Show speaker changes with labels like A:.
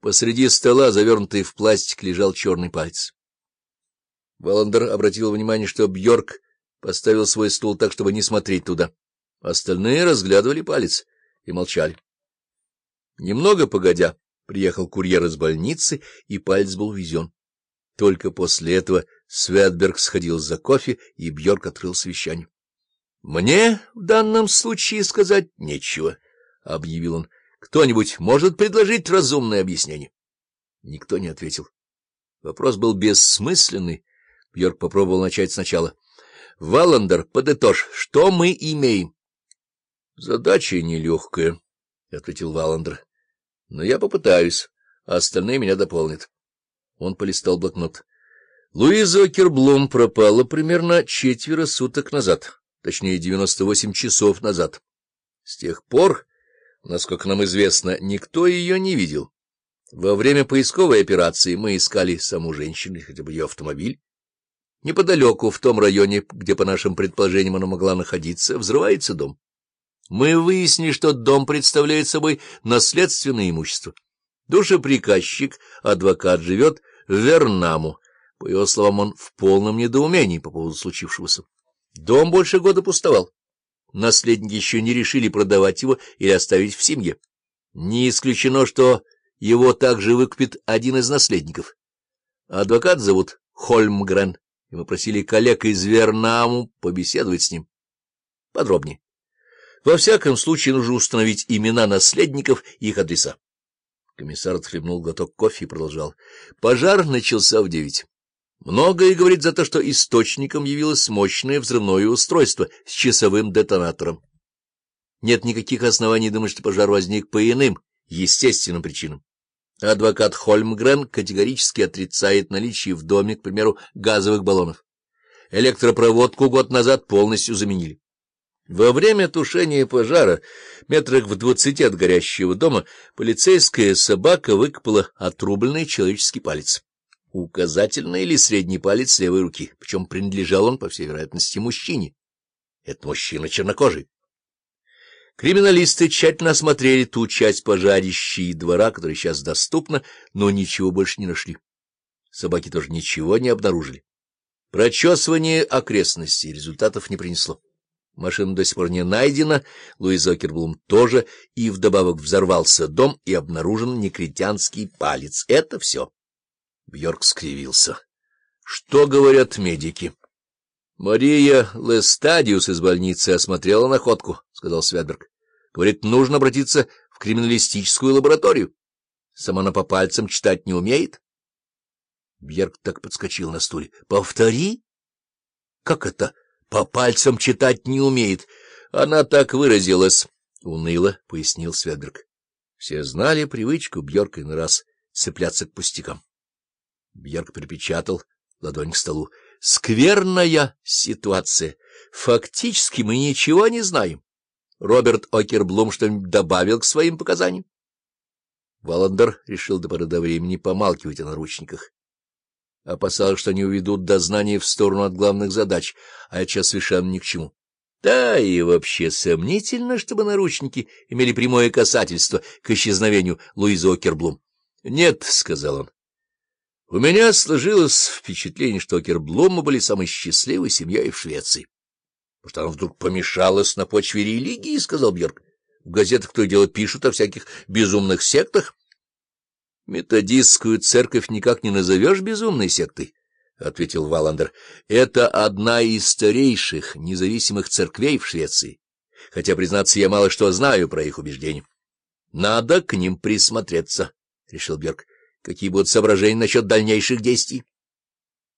A: Посреди стола, завернутый в пластик, лежал черный палец. Валандер обратил внимание, что Бьорк поставил свой стул так, чтобы не смотреть туда. Остальные разглядывали палец и молчали. Немного погодя, приехал курьер из больницы, и палец был увезен. Только после этого Светберг сходил за кофе, и Бьорк открыл совещание. — Мне в данном случае сказать нечего, — объявил он. — Кто-нибудь может предложить разумное объяснение? Никто не ответил. Вопрос был бессмысленный. Бьорк попробовал начать сначала. — Валандер, подытожь, что мы имеем? — Задача нелегкая, — ответил Валандер. — Но я попытаюсь, а остальные меня дополнят. Он полистал блокнот. Луиза Керблум пропала примерно четверо суток назад, точнее, 98 часов назад. С тех пор, насколько нам известно, никто ее не видел. Во время поисковой операции мы искали саму женщину, хотя бы ее автомобиль. Неподалеку, в том районе, где, по нашим предположениям, она могла находиться, взрывается дом. Мы выяснили, что дом представляет собой наследственное имущество. Душеприказчик, адвокат, живет в Вернаму. По его словам, он в полном недоумении по поводу случившегося. Дом больше года пустовал. Наследники еще не решили продавать его или оставить в семье. Не исключено, что его также выкупит один из наследников. Адвокат зовут Хольмгрен, и мы просили коллег из Вернаму побеседовать с ним подробнее. Во всяком случае, нужно установить имена наследников и их адреса. Комиссар отхлебнул глоток кофе и продолжал. Пожар начался в девять. Многое говорит за то, что источником явилось мощное взрывное устройство с часовым детонатором. Нет никаких оснований думать, что пожар возник по иным, естественным причинам. Адвокат Хольмгрен категорически отрицает наличие в доме, к примеру, газовых баллонов. Электропроводку год назад полностью заменили. Во время тушения пожара, метрах в двадцати от горящего дома, полицейская собака выкопала отрубленный человеческий палец. Указательный или средний палец левой руки, причем принадлежал он, по всей вероятности, мужчине. Это мужчина чернокожий. Криминалисты тщательно осмотрели ту часть пожарища и двора, которая сейчас доступна, но ничего больше не нашли. Собаки тоже ничего не обнаружили. Прочесывание окрестностей результатов не принесло. Машина до сих пор не найдена, Луиз Окерблум тоже, и вдобавок взорвался дом и обнаружен некритянский палец. Это все. Бьорк скривился. Что говорят медики? Мария Лестадиус из больницы осмотрела находку, — сказал Святберг. Говорит, нужно обратиться в криминалистическую лабораторию. Сама она по пальцам читать не умеет. Бьерк так подскочил на стуле. — Повтори? — Как это? — по пальцам читать не умеет. Она так выразилась, — уныло пояснил Светберг. Все знали привычку Бьорка на раз цепляться к пустякам. Бьорк припечатал ладонь к столу. — Скверная ситуация. Фактически мы ничего не знаем. Роберт Окерблум что-нибудь добавил к своим показаниям? Валандер решил до поры до времени помалкивать о наручниках опасался, что они уведут дознание в сторону от главных задач, а это сейчас совершенно ни к чему. Да и вообще сомнительно, чтобы наручники имели прямое касательство к исчезновению Луизы Окерблум. — Нет, — сказал он. — У меня сложилось впечатление, что Окерблумы были самой счастливой семьей в Швеции. — Может, она вдруг помешалась на почве религии, — сказал Бьерк. — В газетах то и дело пишут о всяких безумных сектах. Методистскую церковь никак не назовешь безумной сектой, — ответил Валандер. — Это одна из старейших независимых церквей в Швеции, хотя, признаться, я мало что знаю про их убеждения. — Надо к ним присмотреться, — решил Берг. — Какие будут соображения насчет дальнейших действий?